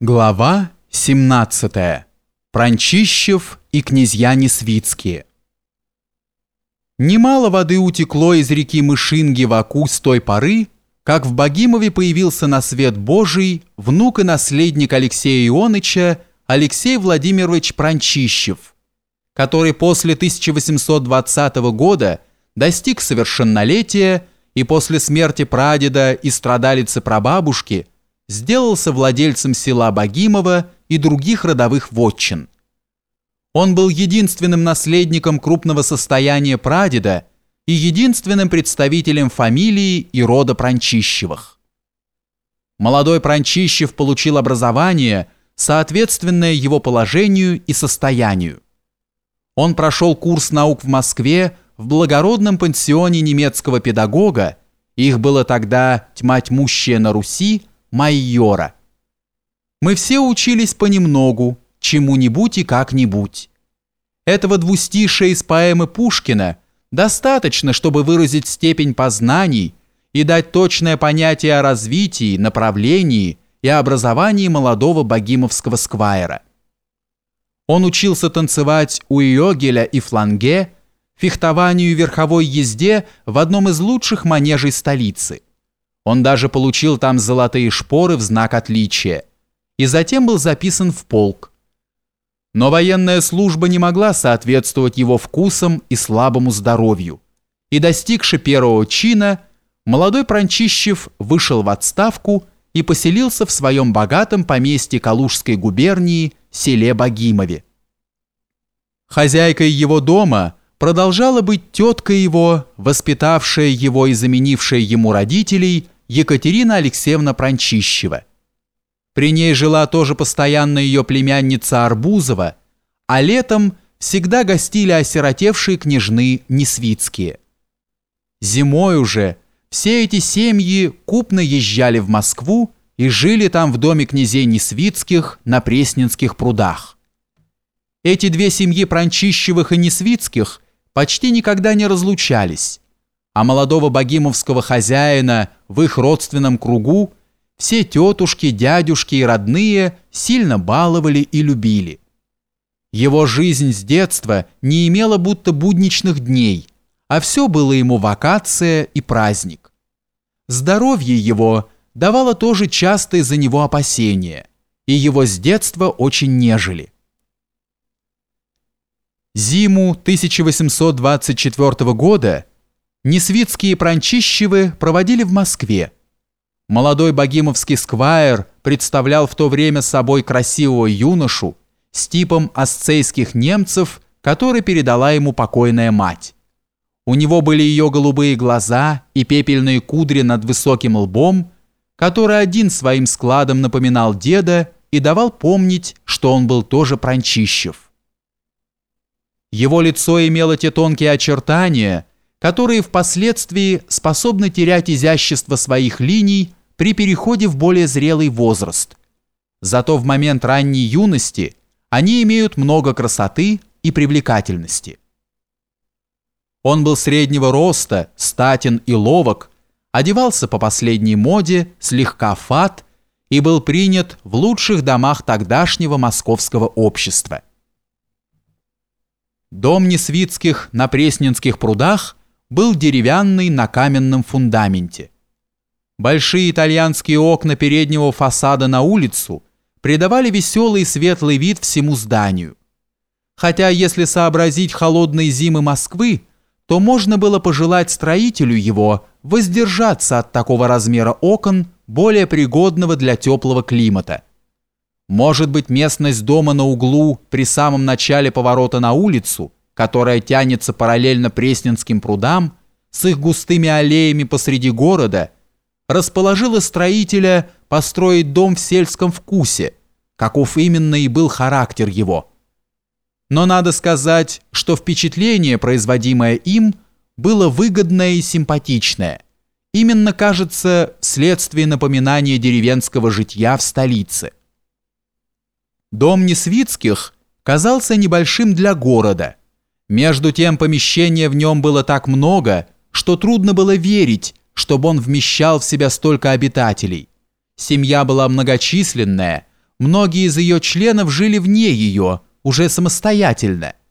Глава 17. Пранчищев и князья Несвицкие. Немало воды утекло из реки Мышинги в Аку с той поры, как в Богимове появился на свет Божий внук и наследник Алексея Ионыча Алексей Владимирович Пранчищев, который после 1820 года достиг совершеннолетия и после смерти прадеда и страдалицы прабабушки – сделался владельцем села Богимова и других родовых вотчин. Он был единственным наследником крупного состояния прадеда и единственным представителем фамилии и рода Пранчищевых. Молодой Пранчищев получил образование, соответственное его положению и состоянию. Он прошел курс наук в Москве в благородном пансионе немецкого педагога, их было тогда тьма тьмущая на Руси, майора. Мы все учились понемногу, чему-нибудь и как-нибудь. Этого двустишия из поэмы Пушкина достаточно, чтобы выразить степень познаний и дать точное понятие о развитии, направлении и образовании молодого богимовского сквайра. Он учился танцевать у Йогеля и Фланге, фехтованию и верховой езде в одном из лучших манежей столицы – он даже получил там золотые шпоры в знак отличия. И затем был записан в полк. Но военная служба не могла соответствовать его вкусам и слабому здоровью. И достигши первого чина, молодой Пранчищев вышел в отставку и поселился в своем богатом поместье Калужской губернии, селе Богимове. Хозяйкой его дома продолжала быть тетка его, воспитавшая его и заменившая ему родителей – Екатерина Алексеевна Пранчищева. При ней жила тоже постоянно ее племянница Арбузова, а летом всегда гостили осиротевшие княжны Несвицкие. Зимой уже все эти семьи купно езжали в Москву и жили там в доме князей Несвицких на Пресненских прудах. Эти две семьи Пранчищевых и Несвицких почти никогда не разлучались, а молодого богимовского хозяина в их родственном кругу все тетушки, дядюшки и родные сильно баловали и любили. Его жизнь с детства не имела будто будничных дней, а все было ему вакация и праздник. Здоровье его давало тоже частые за него опасения, и его с детства очень нежели. Зиму 1824 года Несвицкие Пранчищевы проводили в Москве. Молодой богимовский сквайр представлял в то время собой красивого юношу с типом асцейских немцев, который передала ему покойная мать. У него были ее голубые глаза и пепельные кудри над высоким лбом, который один своим складом напоминал деда и давал помнить, что он был тоже Пранчищев. Его лицо имело те тонкие очертания – которые впоследствии способны терять изящество своих линий при переходе в более зрелый возраст. Зато в момент ранней юности они имеют много красоты и привлекательности. Он был среднего роста, статен и ловок, одевался по последней моде, слегка фат и был принят в лучших домах тогдашнего московского общества. Дом Несвицких на Пресненских прудах – был деревянный на каменном фундаменте. Большие итальянские окна переднего фасада на улицу придавали веселый светлый вид всему зданию. Хотя, если сообразить холодные зимы Москвы, то можно было пожелать строителю его воздержаться от такого размера окон, более пригодного для теплого климата. Может быть, местность дома на углу при самом начале поворота на улицу – которая тянется параллельно Пресненским прудам, с их густыми аллеями посреди города, расположила строителя построить дом в сельском вкусе, каков именно и был характер его. Но надо сказать, что впечатление, производимое им, было выгодное и симпатичное. Именно, кажется, вследствие напоминания деревенского житья в столице. Дом Несвицких казался небольшим для города – между тем помещения в нем было так много, что трудно было верить, чтобы он вмещал в себя столько обитателей. Семья была многочисленная, многие из ее членов жили вне ее, уже самостоятельно –